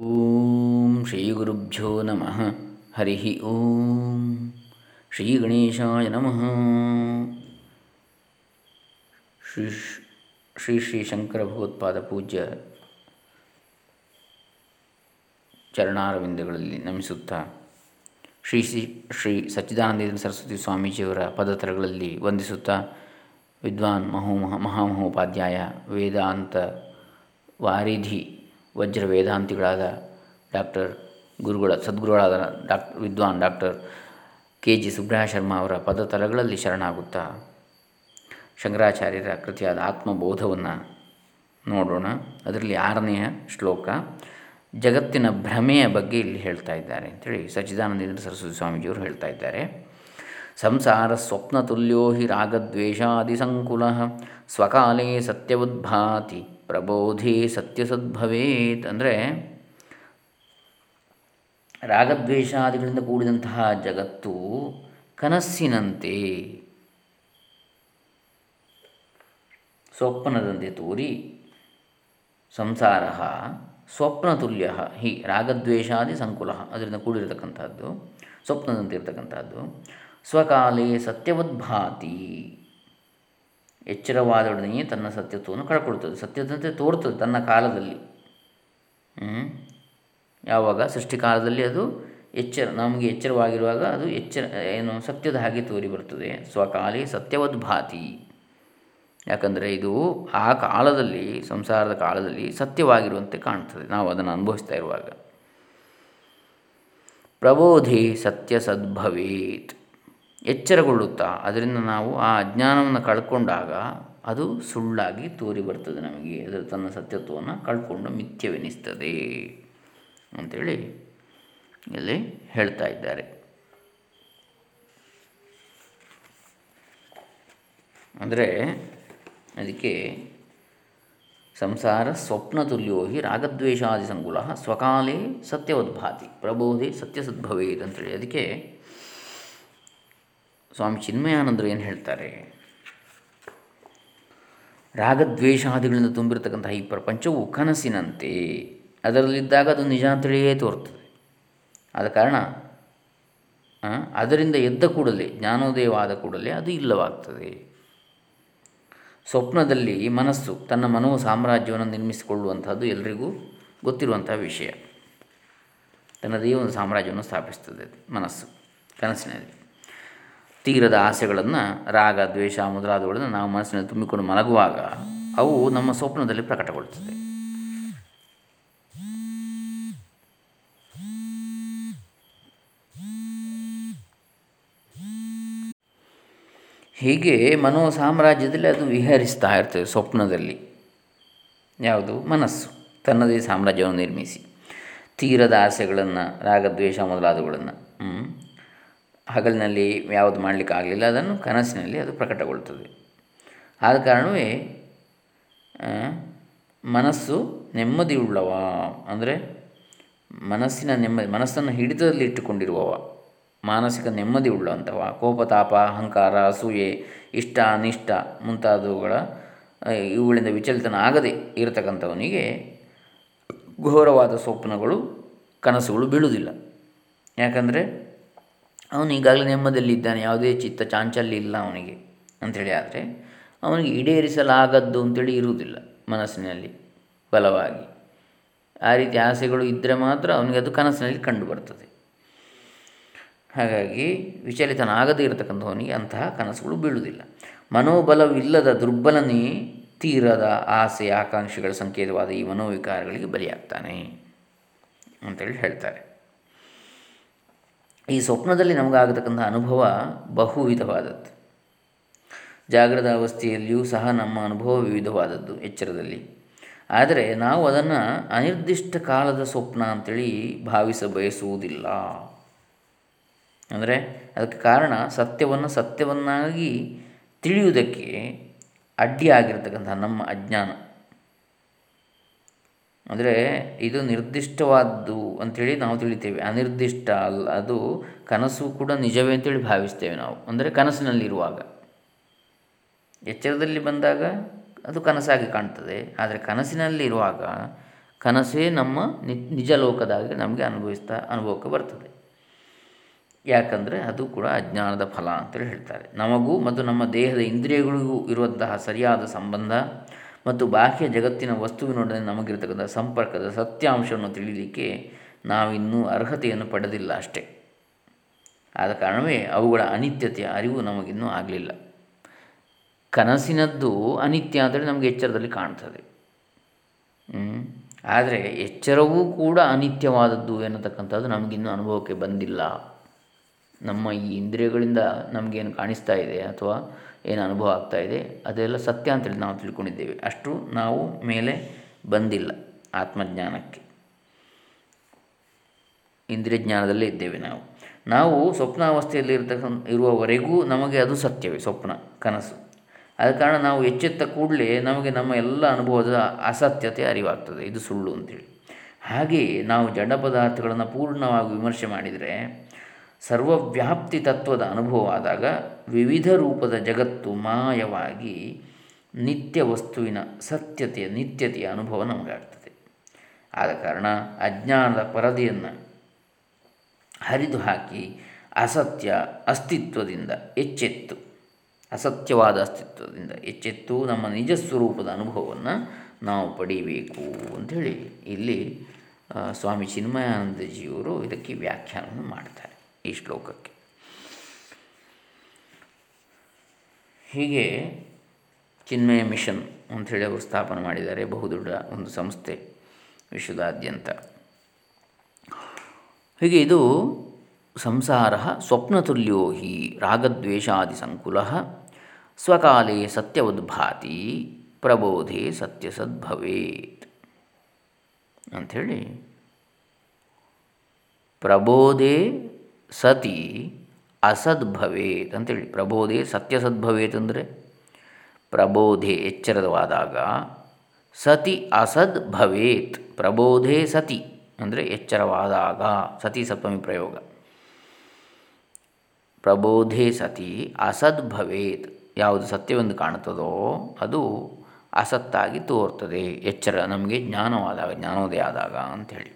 ಓಂ ಶ್ರೀ ಗುರುಭ್ಯೋ ನಮಃ ಹರಿ ಓಂ ಶ್ರೀ ಗಣೇಶಾಯ ನಮಃ ಶ್ರೀ ಶ್ರೀ ಶ್ರೀ ಶಂಕರ ಭಗವತ್ಪಾದ ಪೂಜ್ಯ ಚರಣಾರವಿಂದಗಳಲ್ಲಿ ನಮಿಸುತ್ತಾ ಶ್ರೀ ಶ್ರೀ ಶ್ರೀ ಸಚ್ಚಿದಾನಂದ ಸರಸ್ವತಿ ಸ್ವಾಮೀಜಿಯವರ ಪದತರಗಳಲ್ಲಿ ವಂದಿಸುತ್ತಾ ವಿದ್ವಾನ್ ಮಹೋ ಮಹಾಮಹೋಪಾಧ್ಯಾಯ ವೇದಾಂತ ವಾರಿಧಿ ವಜ್ರ ವೇದಾಂತಿಗಳಾದ ಡಾಕ್ಟರ್ ಗುರುಗಳ, ಸದ್ಗುರುಗಳಾದ ಡಾಕ್ಟರ್ ವಿದ್ವಾನ್ ಡಾಕ್ಟರ್ ಕೆ ಜಿ ಸುಬ್ರಹ ಶರ್ಮಾ ಅವರ ಪದತಲಗಳಲ್ಲಿ ಶರಣಾಗುತ್ತಾ? ಶಂಕರಾಚಾರ್ಯರ ಕೃತಿಯಾದ ಆತ್ಮಬೋಧವನ್ನು ನೋಡೋಣ. ಅದರಲ್ಲಿ ಆರನೆಯ ಶ್ಲೋಕ, ಜಗತ್ತಿನ ಭ್ರಮೆಯ ಬಗ್ಗೆ ಇಲ್ಲಿ ಹೇಳ್ತಾ ಇದ್ದಾರೆ ಅಂಥೇಳಿ ಸಚ್ಚಿದಾನಂದೇಂದ್ರ ಸರಸ್ವತಿ ಸ್ವಾಮೀಜಿಯವರು ಹೇಳ್ತಾ ಇದ್ದಾರೆ. ಸಂಸಾರ ಸ್ವಪ್ನ ತುಲ್ಯೋ ಹಿ ರಾಗದ್ವೇಷಾದಿ ಸಂಕುಲ ಸ್ವಕಾಲೇ ಸತ್ಯವದ್ಭಾತಿ ಪ್ರಬೋಧಿ ಸತ್ಯಸದ್ಭವೇತ್ ಅಂದರೆ ರಾಗದ್ವೇಷಾದಿಗಳಿಂದ ಕೂಡಿದಂತಹ ಜಗತ್ತು ಕನಸ್ಸಿನಂತೆ ಸ್ವಪ್ನದಂತೆ ತೋರಿ ಸಂಸಾರ ಸ್ವಪ್ನತುಲ್ಯ ಹಿ ರಾಗದ್ವೇಷಾದಿ ಸಂಕುಲ ಅದರಿಂದ ಕೂಡಿರತಕ್ಕಂಥದ್ದು, ಸ್ವಪ್ನದಂತೆ ಇರತಕ್ಕಂಥದ್ದು. ಸ್ವಕಾಲೇ ಸತ್ಯವದ್ಭಾತಿ. ಎಚ್ಚರವಾದೊಡನೆಯೇ ತನ್ನ ಸತ್ಯತ್ವವನ್ನು ಕಳ್ಕೊಳ್ತದೆ. ಸತ್ಯದಂತೆ ತೋರ್ತದೆ ತನ್ನ ಕಾಲದಲ್ಲಿ. ಯಾವಾಗ? ಸೃಷ್ಟಿಕಾಲದಲ್ಲಿ ಅದು ಎಚ್ಚರ, ನಮಗೆ ಎಚ್ಚರವಾಗಿರುವಾಗ ಅದು ಎಚ್ಚರ, ಏನು ಸತ್ಯದ ಹಾಗೆ ತೋರಿ ಬರ್ತದೆ. ಸ್ವಕಾಲಿ ಸತ್ಯವದ್ಭಾತಿ. ಯಾಕಂದರೆ ಇದು ಆ ಕಾಲದಲ್ಲಿ, ಸಂಸಾರದ ಕಾಲದಲ್ಲಿ ಸತ್ಯವಾಗಿರುವಂತೆ ಕಾಣ್ತದೆ. ನಾವು ಅದನ್ನು ಅನುಭವಿಸ್ತಾ ಇರುವಾಗ. ಪ್ರಬೋಧಿ ಸತ್ಯ ಸದ್ಭವೇತ್. ಎಚ್ಚರಗೊಳ್ಳುತ್ತಾ? ಅದರಿಂದ ನಾವು ಆ ಅಜ್ಞಾನವನ್ನು ಕಳ್ಕೊಂಡಾಗ ಅದು ಸುಳ್ಳಾಗಿ ತೋರಿ ಬರ್ತದೆ ನಮಗೆ. ಅದರ ತನ್ನ ಸತ್ಯತ್ವವನ್ನು ಕಳ್ಕೊಂಡು ಮಿಥ್ಯವೆನಿಸ್ತದೆ ಅಂಥೇಳಿ ಇಲ್ಲಿ ಹೇಳ್ತಾ ಇದ್ದಾರೆ. ಅಂದರೆ ಅದಕ್ಕೆ ಸಂಸಾರ ಸ್ವಪ್ನ ತುಲ್ಯೋ ಹಿ ರಾಗದ್ವೇಷಾದಿ ಸಂಕುಲ ಸ್ವಕಾಲೇ ಸತ್ಯವದ್ಭಾತಿ. ಪ್ರಬೋಧಿ ಸತ್ಯಸದ್ಭವೇತ್ ಅಂತೇಳಿ. ಅದಕ್ಕೆ ಸ್ವಾಮಿ ಚಿನ್ಮಯಾನಂದರು ಏನು ಹೇಳ್ತಾರೆ? ರಾಗದ್ವೇಷಾದಿಗಳಿಂದ ತುಂಬಿರತಕ್ಕಂತಹ ಈ ಪ್ರಪಂಚವು ಕನಸಿನಂತೆ, ಅದರಲ್ಲಿದ್ದಾಗ ಅದು ನಿಜ ಅಂತೇಳಿಯೇ ತೋರ್ತದೆ ಆದ ಕಾರಣ ಅದರಿಂದ ಎದ್ದ ಕೂಡಲೇ ಜ್ಞಾನೋದಯವಾದ ಕೂಡಲೇ ಅದು ಇಲ್ಲವಾಗ್ತದೆ. ಸ್ವಪ್ನದಲ್ಲಿ ಮನಸ್ಸು ತನ್ನ ಮನೋ ಸಾಮ್ರಾಜ್ಯವನ್ನು ನಿರ್ಮಿಸಿಕೊಳ್ಳುವಂಥದ್ದು ಎಲ್ರಿಗೂ ಗೊತ್ತಿರುವಂತಹ ವಿಷಯ. ತನ್ನದೇ ಒಂದು ಸಾಮ್ರಾಜ್ಯವನ್ನು ಸ್ಥಾಪಿಸ್ತದೆ ಮನಸ್ಸು, ಕನಸಿನಲ್ಲಿ. ತೀರದ ಆಸೆಗಳನ್ನು, ರಾಗ, ದ್ವೇಷ, ಮೊದಲಾದವುಗಳನ್ನು ನಾವು ಮನಸ್ಸಿನಲ್ಲಿ ತುಂಬಿಕೊಂಡು ಮಲಗುವಾಗ ಅವು ನಮ್ಮ ಸ್ವಪ್ನದಲ್ಲಿ ಪ್ರಕಟಗೊಳ್ಳುತ್ತದೆ ಹೀಗೆ ಮನೋ ಸಾಮ್ರಾಜ್ಯದಲ್ಲಿ ಅದು ವಿಹರಿಸ್ತಾ ಇರ್ತದೆ ಸ್ವಪ್ನದಲ್ಲಿ. ಯಾವುದು? ಮನಸ್ಸು. ತನ್ನದೇ ಸಾಮ್ರಾಜ್ಯವನ್ನು ನಿರ್ಮಿಸಿ. ತೀರದ ಆಸೆಗಳನ್ನು ರಾಗದ್ವೇಷ ಮೊದಲಾದವುಗಳನ್ನು ಹಗಲಿನಲ್ಲಿ ಯಾವುದು ಮಾಡಲಿಕ್ಕೆ ಆಗಲಿಲ್ಲ. ಅದನ್ನು ಕನಸಿನಲ್ಲಿ ಅದು ಪ್ರಕಟಗೊಳ್ತದೆ. ಆದ ಕಾರಣವೇ ಮನಸ್ಸು ನೆಮ್ಮದಿಯುಳ್ಳವ. ಅಂದರೆ ಮನಸ್ಸಿನ ನೆಮ್ಮದಿ, ಮನಸ್ಸನ್ನು ಹಿಡಿತದಲ್ಲಿ ಇಟ್ಟುಕೊಂಡಿರುವವ. ಮಾನಸಿಕ ನೆಮ್ಮದಿ ಉಳ್ಳಂಥವ ಕೋಪತಾಪ ಅಹಂಕಾರ, ಅಸೂಯೆ, ಇಷ್ಟ, ಅನಿಷ್ಟ ಮುಂತಾದವುಗಳ ಇವುಗಳಿಂದ ವಿಚಲಿತನ ಆಗದೆ ಇರತಕ್ಕಂಥವನಿಗೆ ಘೋರವಾದ ಸ್ವಪ್ನಗಳು, ಕನಸುಗಳು ಬೀಳುವುದಿಲ್ಲ. ಯಾಕಂದರೆ ಅವನು ಈಗಾಗಲೇ ನೆಮ್ಮದಿಯಲ್ಲಿದ್ದಾನೆ, ಯಾವುದೇ ಚಿತ್ತ ಚಾಂಚಲ್ಯ ಇಲ್ಲ ಅವನಿಗೆ ಅಂಥೇಳಿ ಆದರೆ ಅವನಿಗೆ ಈಡೇರಿಸಲಾಗದ್ದು ಅಂತೇಳಿ ಇರುವುದಿಲ್ಲ ಮನಸ್ಸಿನಲ್ಲಿ ಬಲವಾಗಿ. ಆ ರೀತಿ ಆಸೆಗಳು ಇದ್ದರೆ ಮಾತ್ರ ಅವನಿಗೆ ಅದು ಕನಸಿನಲ್ಲಿ ಕಂಡು ಬರ್ತದೆ ಹಾಗಾಗಿ ವಿಚಲಿತನಾಗದೇ ಇರತಕ್ಕಂಥವನಿಗೆ ಅಂತಹ ಕನಸುಗಳು ಬೀಳುವುದಿಲ್ಲ. ಮನೋಬಲವಿಲ್ಲದ ದುರ್ಬಲನೇ ತೀರದ ಆಸೆ ಆಕಾಂಕ್ಷೆಗಳ ಸಂಕೇತವಾದ ಈ ಮನೋವಿಕಾರಗಳಿಗೆ ಬಲಿಯಾಗ್ತಾನೆ ಅಂತೇಳಿ ಹೇಳ್ತಾರೆ. ಈ ಸ್ವಪ್ನದಲ್ಲಿ ನಮಗಾಗತಕ್ಕಂಥ ಅನುಭವ ಬಹು ವಿಧವಾದದ್ದು ಜಾಗ್ರದ ಅವಸ್ಥೆಯಲ್ಲಿಯೂ ಸಹ ನಮ್ಮ ಅನುಭವ ವಿವಿಧವಾದದ್ದು ಎಚ್ಚರದಲ್ಲಿ. ಆದರೆ ನಾವು ಅದನ್ನು ಅನಿರ್ದಿಷ್ಟ ಕಾಲದ ಸ್ವಪ್ನ ಅಂತೇಳಿ ಭಾವಿಸ ಬಯಸುವುದಿಲ್ಲ. ಅಂದರೆ ಅದಕ್ಕೆ ಕಾರಣ ಸತ್ಯವನ್ನು ಸತ್ಯವನ್ನಾಗಿ ತಿಳಿಯುವುದಕ್ಕೆ ಅಡ್ಡಿಯಾಗಿರ್ತಕ್ಕಂಥ ನಮ್ಮ ಅಜ್ಞಾನ. ಅಂದರೆ ಇದು ನಿರ್ದಿಷ್ಟವಾದ್ದು ಅಂಥೇಳಿ ನಾವು ತಿಳಿತೇವೆ. ಅನಿರ್ದಿಷ್ಟ ಅಲ್ಲ ಅದು ಕನಸು ಕೂಡ ನಿಜವೇ ಅಂತೇಳಿ ಭಾವಿಸ್ತೇವೆ ನಾವು. ಅಂದರೆ ಕನಸಿನಲ್ಲಿರುವಾಗ. ಎಚ್ಚರದಲ್ಲಿ ಬಂದಾಗ ಅದು ಕನಸಾಗಿ ಕಾಣ್ತದೆ. ಆದರೆ ಕನಸಿನಲ್ಲಿರುವಾಗ ಕನಸೇ ನಮ್ಮ ನಿಜ ಲೋಕದಾಗಿ ನಮಗೆ ಅನುಭವಿಸ್ತಾ, ಅನುಭವಕ್ಕೆ ಬರ್ತದೆ. ಯಾಕಂದರೆ ಅದು ಕೂಡ ಅಜ್ಞಾನದ ಫಲ ಅಂತೇಳಿ ಹೇಳ್ತಾರೆ. ನಮಗೂ ಮತ್ತು ನಮ್ಮ ದೇಹದ ಇಂದ್ರಿಯಗಳಿಗೂ ಇರುವಂತಹ ಸರಿಯಾದ ಸಂಬಂಧ ಮತ್ತು ಬಾಹ್ಯ ಜಗತ್ತಿನ ವಸ್ತುವಿನೊಡನೆ ನಮಗಿರತಕ್ಕಂಥ ಸಂಪರ್ಕದ ಸತ್ಯಾಂಶವನ್ನು ತಿಳಿಯಲಿಕ್ಕೆ ನಾವಿನ್ನೂ ಅರ್ಹತೆಯನ್ನು ಪಡೆದಿಲ್ಲ ಅಷ್ಟೇ. ಆದ ಕಾರಣವೇ ಅವುಗಳ ಅನಿತ್ಯತೆಯ ಅರಿವು ನಮಗಿನ್ನೂ ಆಗಲಿಲ್ಲ. ಕನಸಿನದ್ದು ಅನಿತ್ಯ ಅಂತೇಳಿ ನಮಗೆ ಎಚ್ಚರದಲ್ಲಿ ಕಾಣ್ತದೆ. ಆದರೆ ಎಚ್ಚರವೂ ಕೂಡ ಅನಿತ್ಯವಾದದ್ದು ಎನ್ನತಕ್ಕಂಥದ್ದು ನಮಗಿನ್ನೂ ಅನುಭವಕ್ಕೆ ಬಂದಿಲ್ಲ. ನಮ್ಮ ಈ ಇಂದ್ರಿಯಗಳಿಂದ ನಮಗೇನು ಕಾಣಿಸ್ತಾ ಇದೆ ಅಥವಾ ಏನು ಅನುಭವ ಆಗ್ತಾ ಇದೆ, ಅದೆಲ್ಲ ಸತ್ಯ ಅಂತೇಳಿ ನಾವು ತಿಳ್ಕೊಂಡಿದ್ದೇವೆ. ಅಷ್ಟು ನಾವು ಮೇಲೆ ಬಂದಿಲ್ಲ ಆತ್ಮಜ್ಞಾನಕ್ಕೆ. ಇಂದ್ರಿಯ ಜ್ಞಾನದಲ್ಲೇ ಇದ್ದೇವೆ ನಾವು. ನಾವು ಸ್ವಪ್ನಾವಸ್ಥೆಯಲ್ಲಿ ಇರತಕ್ಕಂಥ ಇರುವವರೆಗೂ ನಮಗೆ ಅದು ಸತ್ಯವೇ, ಸ್ವಪ್ನ, ಕನಸು. ಆದ ಕಾರಣ ನಾವು ಎಚ್ಚೆತ್ತ ಕೂಡಲೇ ನಮಗೆ ನಮ್ಮ ಎಲ್ಲ ಅನುಭವದ ಅಸತ್ಯತೆ ಅರಿವಾಗ್ತದೆ. ಇದು ಸುಳ್ಳು ಅಂತೇಳಿ ಹಾಗೆಯೇ ನಾವು ಜಡ ಪದಾರ್ಥಗಳನ್ನು ಪೂರ್ಣವಾಗಿ ವಿಮರ್ಶೆ ಮಾಡಿದರೆ ಸರ್ವವ್ಯಾಪ್ತಿ ತತ್ವದ ಅನುಭವ ಆದಾಗ ವಿವಿಧ ರೂಪದ ಜಗತ್ತು ಮಾಯವಾಗಿ ನಿತ್ಯ ವಸ್ತುವಿನ ಸತ್ಯತೆಯ ನಿತ್ಯತೆಯ ಅನುಭವ ನಮಗಾಗ್ತದೆ. ಆದ ಕಾರಣ ಅಜ್ಞಾನದ ಪರದೆಯನ್ನು ಹರಿದು ಹಾಕಿ ಅಸತ್ಯ ಅಸ್ತಿತ್ವದಿಂದ ಎಚ್ಚೆತ್ತು, ಅಸತ್ಯವಾದ ಅಸ್ತಿತ್ವದಿಂದ ಎಚ್ಚೆತ್ತು ನಮ್ಮ ನಿಜ ಸ್ವರೂಪದ ಅನುಭವವನ್ನು ನಾವು ಪಡೀಬೇಕು ಅಂಥೇಳಿ ಇಲ್ಲಿ ಸ್ವಾಮಿ ಚಿನ್ಮಯಾನಂದಜಿಯವರು ಇದಕ್ಕೆ ವ್ಯಾಖ್ಯಾನವನ್ನು ಮಾಡ್ತಾರೆ. ಈ ಶ್ಲೋಕಕ್ಕೆ. ಹೀಗೆ ಚಿನ್ಮಯ ಮಿಷನ್ ಅಂಥೇಳಿ ಅವರು ಸ್ಥಾಪನೆ ಮಾಡಿದ್ದಾರೆ ಬಹುದೊಡ್ಡ ಒಂದು ಸಂಸ್ಥೆ ವಿಶ್ವದಾದ್ಯಂತ. ಹೀಗೆ ಇದು ಸಂಸಾರ ಸ್ವಪ್ನತುಲ್ಯೋ ಹಿ ರಾಗದ್ವೇಷಾದಿ ಸಂಕುಲ ಸ್ವಕಾಲೇ ಸತ್ಯ ಉದ್ಭಾತಿ ಪ್ರಬೋಧೆ ಸತ್ಯಸದ್ಭವೇತ್ ಅಂಥೇಳಿ ಪ್ರಬೋಧೆ ಸತಿ ಅಸದ್ಭವೇತ್ ಅಂತೇಳಿ. ಪ್ರಬೋಧೆ ಸತ್ಯಸದ್ಭವೇತ್ ಅಂದರೆ ಪ್ರಬೋಧೆ ಎಚ್ಚರವಾದಾಗ ಸತಿ ಅಸದ್ ಭವೇತ್ ಪ್ರಬೋಧೆ ಸತಿ ಅಂದರೆ ಎಚ್ಚರವಾದಾಗ, ಸತಿ ಸಪ್ತಮಿ ಪ್ರಯೋಗ. ಪ್ರಬೋಧೆ ಸತಿ ಅಸದ್ ಭವೇತ್ ಯಾವುದು ಸತ್ಯವೆಂದು ಕಾಣುತ್ತದೋ ಅದು ಅಸತ್ತಾಗಿ ತೋರ್ತದೆ, ಎಚ್ಚರ, ನಮಗೆ ಜ್ಞಾನವಾದಾಗ, ಜ್ಞಾನೋದಯ ಆದಾಗ ಅಂಥೇಳಿ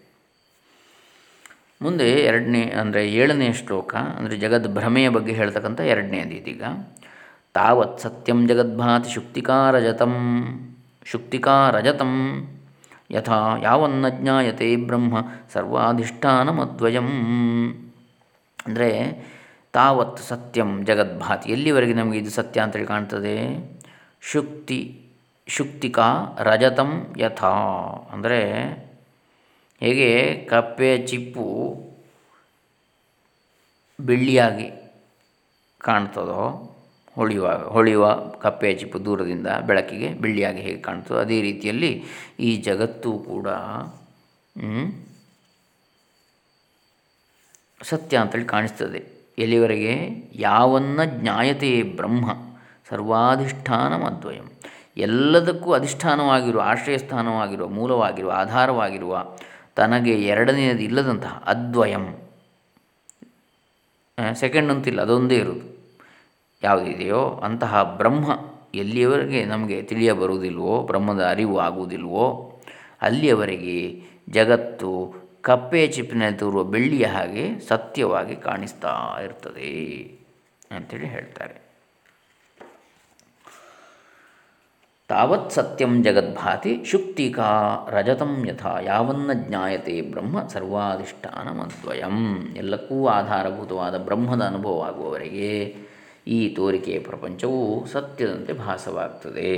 ಮುಂದೆ ಎರಡನೇ, ಅಂದರೆ ಏಳನೇ ಶ್ಲೋಕ, ಅಂದರೆ ಜಗದ್ಭ್ರಮೆಯ ಬಗ್ಗೆ ಹೇಳ್ತಕ್ಕಂಥ ಎರಡನೇದು ಇದೀಗ. ತಾವತ್ ಸತ್ಯಂ ಜಗದ್ಭಾತಿ ಶುಕ್ತಿಕಾರಜತಂ ಶುಕ್ತಿಕಾರಜತಂ ಯಥಾ ಯಾವನ್ನ ಜ್ಞಾಯತೆ ಬ್ರಹ್ಮ ಸರ್ವಾಧಿಷ್ಠಾನಮದ್ವಯಂ. ಅಂದರೆ ತಾವತ್ ಸತ್ಯಂ ಜಗದ್ಭಾತಿ ಎಲ್ಲಿವರೆಗೆ ನಮಗೆ ಇದು ಸತ್ಯ ಅಂತೇಳಿ ಕಾಣ್ತದೆ? ಶುಕ್ತಿ, ಶುಕ್ತಿಕಾ ರಜತಂ ಯಥಾ. ಅಂದರೆ ಹೇಗೆ ಕಪ್ಪೆಯ ಚಿಪ್ಪು ಬೆಳ್ಳಿಯಾಗಿ ಕಾಣ್ತದೋ, ಹೊಳೆಯುವ ಹೊಳೆಯುವ ಕಪ್ಪೆಯ ಚಿಪ್ಪು ದೂರದಿಂದ ಬೆಳಕಿಗೆ ಬೆಳ್ಳಿಯಾಗಿ ಹೇಗೆ ಕಾಣ್ತದೋ ಅದೇ ರೀತಿಯಲ್ಲಿ ಈ ಜಗತ್ತು ಕೂಡ ಸತ್ಯ ಅಂತೇಳಿ ಕಾಣಿಸ್ತದೆ. ಎಲ್ಲಿವರೆಗೆ? ಯಾವನ್ನ ಜ್ಞಾಯತೆ ಬ್ರಹ್ಮ ಸರ್ವಾಧಿಷ್ಠಾನ ಅದ್ವಯಂ. ಎಲ್ಲದಕ್ಕೂ ಅಧಿಷ್ಠಾನವಾಗಿರುವ ಆಶ್ರಯ ಸ್ಥಾನವಾಗಿರುವ ಮೂಲವಾಗಿರುವ, ಆಧಾರವಾಗಿರುವ ತನಗೆ ಎರಡನೆಯದು ಇಲ್ಲದಂತಹ ಅದ್ವಯಂ. ಸೆಕೆಂಡ್ ಅಂತಿಲ್ಲ, ಅದೊಂದೇ ಇರುವುದು ಯಾವುದಿದೆಯೋ ಅಂತಹ ಬ್ರಹ್ಮ ಎಲ್ಲಿಯವರೆಗೆ ನಮಗೆ ತಿಳಿಯ ಬರುವುದಿಲ್ವೋ, ಬ್ರಹ್ಮದ ಅರಿವು ಆಗುವುದಿಲ್ವೋ, ಅಲ್ಲಿಯವರೆಗೆ ಜಗತ್ತು ಕಪ್ಪೆ ಚಿಪ್ಪಿನಲ್ಲಿ ತೋರುವ ಬೆಳ್ಳಿಯ ಹಾಗೆ ಸತ್ಯವಾಗಿ ಕಾಣಿಸ್ತಾ ಇರ್ತದೆ ಅಂಥೇಳಿ ಹೇಳ್ತಾರೆ. ತಾವತ್ ಸತ್ಯಂ ಜಗದ್ಭಾತಿ ಶುಕ್ತಿಕಾ ರಜತಂ ಯಥಾ ಯಾವನ್ನ ಜ್ಞಾಯತೆ ಬ್ರಹ್ಮ ಸರ್ವಾಧಿಷ್ಠಾನಮದ್ವಯಂ ಎಲ್ಲಕ್ಕೂ ಆಧಾರಭೂತವಾದ ಬ್ರಹ್ಮದ ಅನುಭವವಾಗುವವರೆಗೆ ಈ ತೋರಿಕೆಯ ಪ್ರಪಂಚವು ಸತ್ಯದಂತೆ ಭಾಸವಾಗ್ತದೆ.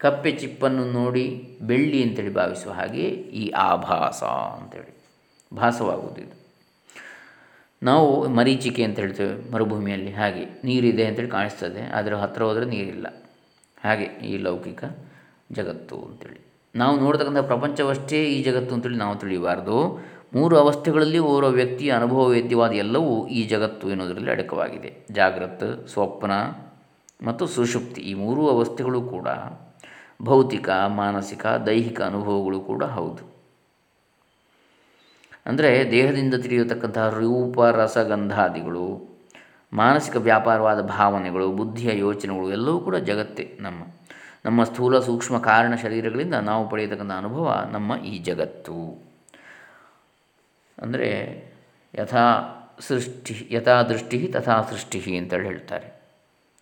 ಕಪ್ಪೆ ಚಿಪ್ಪನ್ನು ನೋಡಿ ಬೆಳ್ಳಿ ಅಂತೇಳಿ ಭಾವಿಸುವ ಹಾಗೆ ಈ ಆಭಾಸ ಅಂತೇಳಿ ಭಾಸವಾಗುವುದಿದೆ ನಾವು ಮರೀಚಿಕೆ ಅಂತ ಹೇಳ್ತೇವೆ ಮರುಭೂಮಿಯಲ್ಲಿ ಹಾಗೆ ನೀರಿದೆ ಅಂತೇಳಿ ಕಾಣಿಸ್ತದೆ, ಆದರೆ ಹತ್ತಿರ ಹೋದರೆ ನೀರಿಲ್ಲ. ಹಾಗೆ ಈ ಲೌಕಿಕ ಜಗತ್ತು ಅಂತೇಳಿ. ನಾವು ನೋಡ್ತಕ್ಕಂಥ ಪ್ರಪಂಚವಷ್ಟೇ ಈ ಜಗತ್ತು ಅಂತೇಳಿ ನಾವು ತಿಳಿಯಬಾರ್ದು. ಮೂರು ಅವಸ್ಥೆಗಳಲ್ಲಿ ಓರ್ವ ವ್ಯಕ್ತಿಯ ಅನುಭವ ವೇದ್ಯವಾದ ಎಲ್ಲವೂ ಈ ಜಗತ್ತು ಎನ್ನುವುದರಲ್ಲಿ ಅಡಕವಾಗಿದೆ. ಜಾಗ್ರತ್, ಸ್ವಪ್ನ ಮತ್ತು ಸುಷುಪ್ತಿ ಈ ಮೂರು ಅವಸ್ಥೆಗಳು ಕೂಡ ಭೌತಿಕ, ಮಾನಸಿಕ, ದೈಹಿಕ ಅನುಭವಗಳು ಕೂಡ ಹೌದು. ಅಂದರೆ ದೇಹದಿಂದ ತಿಳಿಯತಕ್ಕಂತಹ ರೂಪ ರಸಗಂಧಾದಿಗಳು ಮಾನಸಿಕ ವ್ಯಾಪಾರವಾದ ಭಾವನೆಗಳು, ಬುದ್ಧಿಯ ಯೋಚನೆಗಳು ಎಲ್ಲವೂ ಕೂಡ ಜಗತ್ತೇ ನಮ್ಮ. ನಮ್ಮ ಸ್ಥೂಲ ಸೂಕ್ಷ್ಮ ಕಾರಣ ಶರೀರಗಳಿಂದ ನಾವು ಪಡೆಯತಕ್ಕಂಥ ಅನುಭವ ನಮ್ಮ ಈ ಜಗತ್ತು. ಅಂದರೆ ಯಥಾ ಸೃಷ್ಟಿ, ಯಥಾ ದೃಷ್ಟಿ ತಥಾ ಸೃಷ್ಟಿ ಅಂತೇಳಿ ಹೇಳ್ತಾರೆ.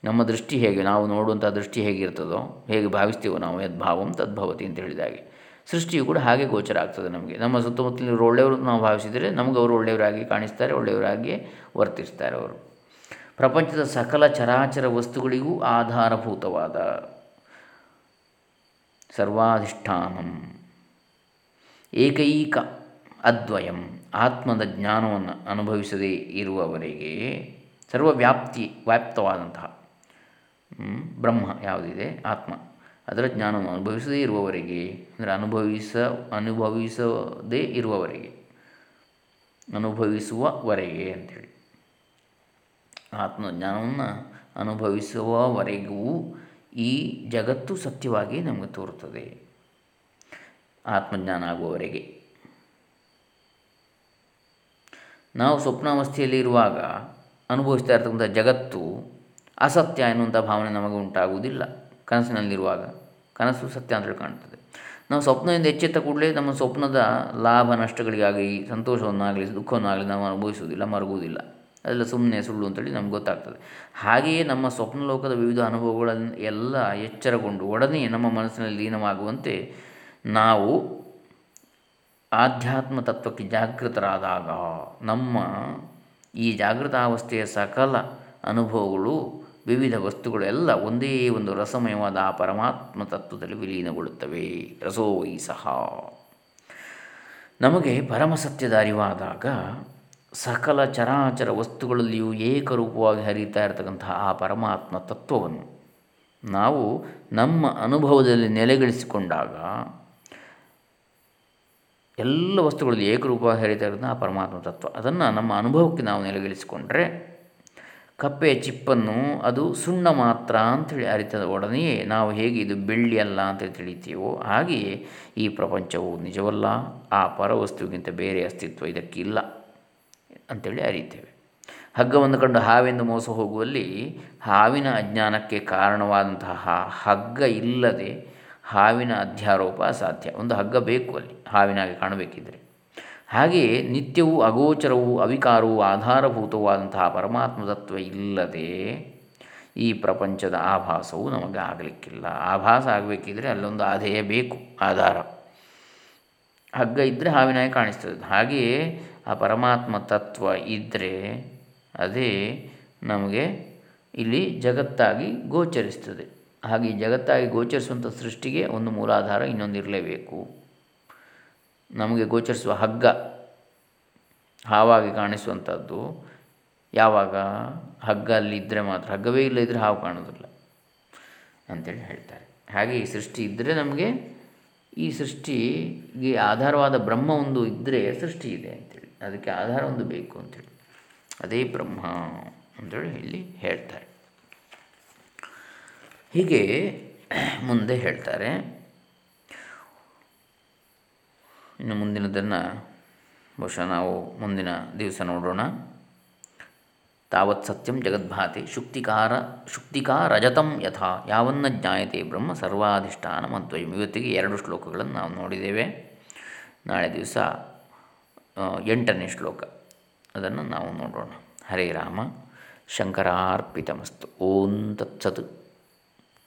ನಮ್ಮ ದೃಷ್ಟಿ ಹೇಗೆ, ನಾವು ನೋಡುವಂಥ ದೃಷ್ಟಿ ಹೇಗಿರ್ತದೋ, ಹೇಗೆ ಭಾವಿಸ್ತೀವೋ ನಾವು ಯದ್ಭಾವಂ ತದ್ಭವತಿ ಅಂತ ಹೇಳಿದಾಗೆ ಸೃಷ್ಟಿಯು ಕೂಡ ಹಾಗೆ ಗೋಚರ ಆಗ್ತದೆ ನಮಗೆ. ನಮ್ಮ ಸುತ್ತಮುತ್ತಲಿನ ಒಳ್ಳೆಯವರು ನಾವು ಭಾವಿಸಿದರೆ ನಮಗೆ ಅವರು ಒಳ್ಳೆಯವರಾಗಿ ಕಾಣಿಸ್ತಾರೆ, ಒಳ್ಳೆಯವರಾಗಿಯೇ ವರ್ತಿಸ್ತಾರೆ ಅವರು. ಪ್ರಪಂಚದ ಸಕಲ ಚರಾಚರ ವಸ್ತುಗಳಿಗೂ ಆಧಾರಭೂತವಾದ ಸರ್ವಾಧಿಷ್ಠಾನಂ. ಏಕೈಕ ಅದ್ವಯಂ, ಆತ್ಮದ ಜ್ಞಾನವನ್ನು ಅನುಭವಿಸದೇ ಇರುವವರೆಗೆ ಸರ್ವವ್ಯಾಪ್ತಿ ವ್ಯಾಪ್ತವಾದಂತಹ ಬ್ರಹ್ಮ ಯಾವುದಿದೆ? ಆತ್ಮ. ಅದರ ಜ್ಞಾನವನ್ನು ಅನುಭವಿಸದೇ ಇರುವವರೆಗೆ, ಅಂದರೆ ಅನುಭವಿಸ, ಅನುಭವಿಸದೇ ಇರುವವರೆಗೆ, ಅನುಭವಿಸುವವರೆಗೆ ಅಂಥೇಳಿ ಆತ್ಮಜ್ಞಾನವನ್ನು ಅನುಭವಿಸುವವರೆಗೂ ಈ ಜಗತ್ತು ಸತ್ಯವಾಗಿ ನಮಗೆ ತೋರುತ್ತದೆ. ಆತ್ಮಜ್ಞಾನ ಆಗುವವರೆಗೆ. ನಾವು ಸ್ವಪ್ನಾವಸ್ಥೆಯಲ್ಲಿ ಇರುವಾಗ ಅನುಭವಿಸ್ತಾ ಇರತಕ್ಕಂಥ ಜಗತ್ತು ಅಸತ್ಯ ಎನ್ನುವಂಥ ಭಾವನೆ ನಮಗೆ ಉಂಟಾಗುವುದಿಲ್ಲ. ಕನಸಿನಲ್ಲಿರುವಾಗ. ಕನಸು ಸತ್ಯ ಅಂತೇಳಿ ಕಾಣ್ತದೆ. ನಾವು ಸ್ವಪ್ನದಿಂದ ಎಚ್ಚೆತ್ತ ಕೂಡಲೇ ನಮ್ಮ ಸ್ವಪ್ನದ ಲಾಭ ನಷ್ಟಗಳಿಗಾಗಿ ಸಂತೋಷವನ್ನಾಗಲಿ ದುಃಖವನ್ನಾಗಲಿ ನಾವು ಅನುಭವಿಸುವುದಿಲ್ಲ, ಮರುಗುವುದಿಲ್ಲ. ಅದೆಲ್ಲ ಸುಮ್ಮನೆ ಸುಳ್ಳು ಅಂತೇಳಿ ನಮ್ಗೆ ಗೊತ್ತಾಗ್ತದೆ. ಹಾಗೆಯೇ ನಮ್ಮ ಸ್ವಪ್ನ ಲೋಕದ ವಿವಿಧ ಅನುಭವಗಳನ್ನು ಎಲ್ಲ ಎಚ್ಚರಗೊಂಡು ಒಡನೆ ನಮ್ಮ ಮನಸ್ಸಿನಲ್ಲಿ ಲೀನವಾಗುವಂತೆ ನಾವು ಆಧ್ಯಾತ್ಮ ತತ್ವಕ್ಕೆ ಜಾಗೃತರಾದಾಗ ನಮ್ಮ ಈ ಜಾಗೃತಾವಸ್ಥೆಯ ಸಕಲ ಅನುಭವಗಳು, ವಿವಿಧ ವಸ್ತುಗಳು ಎಲ್ಲ ಒಂದೇ ಒಂದು ರಸಮಯವಾದ ಆ ಪರಮಾತ್ಮ ತತ್ವದಲ್ಲಿ ವಿಲೀನಗೊಳ್ಳುತ್ತವೆ. ರಸೋವೈ ಸಹ ನಮಗೆ ಪರಮಸತ್ಯದ ಅರಿವಾದಾಗ ಸಕಲ ಚರಾಚರ ವಸ್ತುಗಳಲ್ಲಿಯೂ ಏಕರೂಪವಾಗಿ ಹರಿತಾ ಇರತಕ್ಕಂತಹ ಆ ಪರಮಾತ್ಮ ತತ್ವವನ್ನು ನಾವು ನಮ್ಮ ಅನುಭವದಲ್ಲಿ ನೆಲೆಗಳಿಸಿಕೊಂಡಾಗ ಎಲ್ಲ ವಸ್ತುಗಳಲ್ಲಿ ಏಕರೂಪವಾಗಿ ಹರಿತಾ ಇರೋದು ಆ ಪರಮಾತ್ಮ ತತ್ವ. ಅದನ್ನು ನಮ್ಮ ಅನುಭವಕ್ಕೆ ನಾವು ನೆಲೆಗಳಿಸಿಕೊಂಡ್ರೆ ಕಪ್ಪೆಯ ಚಿಪ್ಪನ್ನು ಅದು ಸುಣ್ಣ ಮಾತ್ರ ಅಂಥೇಳಿ ಅರಿತದ ಒಡನೆಯೇ ನಾವು ಹೇಗೆ ಇದು ಬೆಳ್ಳಿ ಅಲ್ಲ ಅಂತೇಳಿ ತಿಳಿತೀವೋ ಹಾಗೆಯೇ ಈ ಪ್ರಪಂಚವು ನಿಜವಲ್ಲ, ಆ ಪರವಸ್ತುವಿಗಿಂತ ಬೇರೆ ಅಸ್ತಿತ್ವ ಇದಕ್ಕಿಲ್ಲ. ಅಂಥೇಳಿ ಅರಿತೇವೆ. ಹಗ್ಗವನ್ನು ಕಂಡು ಹಾವೆಂದು ಮೋಸ ಹೋಗುವಲ್ಲಿ ಹಾವಿನ ಅಜ್ಞಾನಕ್ಕೆ ಕಾರಣವಾದಂತಹ ಹಗ್ಗ ಇಲ್ಲದೆ ಹಾವಿನ ಅಧ್ಯಾರೋಪ ಅಸಾಧ್ಯ. ಒಂದು ಹಗ್ಗ ಬೇಕು ಅಲ್ಲಿ, ಹಾವಿನಾಗೆ ಕಾಣಬೇಕಿದ್ದರೆ ಹಾಗೆಯೇ ನಿತ್ಯವೂ ಅಗೋಚರವೂ ಅವಿಕಾರವೂ ಆಧಾರಭೂತವಾದಂತಹ ಪರಮಾತ್ಮ ತತ್ವ ಇಲ್ಲದೆ ಈ ಪ್ರಪಂಚದ ಆಭಾಸವು ನಮಗೆ ಆಗಲಿಕ್ಕಿಲ್ಲ. ಆಭಾಸ ಆಗಬೇಕಿದ್ರೆ ಅಲ್ಲೊಂದು ಆಧೇಯ ಬೇಕು, ಆಧಾರ. ಹಗ್ಗ ಇದ್ದರೆ ಹಾವಿನಾಗೆ ಕಾಣಿಸ್ತದೆ. ಹಾಗೆಯೇ ಆ ಪರಮಾತ್ಮ ತತ್ವ ಇದ್ದರೆ ಅದೇ ನಮಗೆ ಇಲ್ಲಿ ಜಗತ್ತಾಗಿ ಗೋಚರಿಸ್ತದೆ. ಹಾಗೆ ಜಗತ್ತಾಗಿ ಗೋಚರಿಸುವಂಥ ಸೃಷ್ಟಿಗೆ ಒಂದು ಮೂಲಾಧಾರ ಇನ್ನೊಂದು ಇರಲೇಬೇಕು. ನಮಗೆ ಗೋಚರಿಸುವ ಹಗ್ಗ ಹಾವಾಗಿ ಕಾಣಿಸುವಂಥದ್ದು. ಯಾವಾಗ? ಹಗ್ಗ ಅಲ್ಲಿದ್ದರೆ ಮಾತ್ರ. ಹಗ್ಗವೇ ಇಲ್ಲದಿದ್ದರೆ ಹಾವು ಕಾಣೋದಿಲ್ಲ ಅಂತೇಳಿ ಹೇಳ್ತಾರೆ. ಹಾಗೆ ಈ ಸೃಷ್ಟಿ ಇದ್ದರೆ ನಮಗೆ ಈ ಸೃಷ್ಟಿಗೆ ಆಧಾರವಾದ ಬ್ರಹ್ಮ ಒಂದು ಇದ್ದರೆ ಸೃಷ್ಟಿ ಇದೆ ಅಂಥೇಳಿ ಅದಕ್ಕೆ ಆಧಾರ ಒಂದು ಬೇಕು ಅಂಥೇಳಿ ಅದೇ ಬ್ರಹ್ಮ ಅಂತೇಳಿ ಇಲ್ಲಿ ಹೇಳ್ತಾರೆ. ಹೀಗೆ ಮುಂದೆ ಹೇಳ್ತಾರೆ. ಇನ್ನು ಮುಂದಿನದನ್ನು ಬಹುಶಃ ನಾವು ಮುಂದಿನ ದಿವಸ ನೋಡೋಣ. ತಾವತ್ ಸತ್ಯಂ ಜಗದ್ಭಾತಿ ಶುಕ್ತಿಕಾರ ಶುಕ್ತಿಕಾ ರಜತಂ ಯಥಾ ಯಾವನ್ನ ಜ್ಞಾಯತೆ ಬ್ರಹ್ಮ ಸರ್ವಾಧಿಷ್ಠಾನ ಮಂತ್ವಯಂ ಇವತ್ತಿಗೆ ಎರಡು ಶ್ಲೋಕಗಳನ್ನು ನಾವು ನೋಡಿದ್ದೇವೆ. ನಾಳೆ ದಿವಸ ಎಂಟನೇ ಶ್ಲೋಕ. ಅದನ್ನು ನಾವು ನೋಡೋಣ. ಹರೇ ರಾಮ ಶಂಕರಾರ್ಪಿತಮಸ್ತು. ಓಂ ತತ್ಸತ್.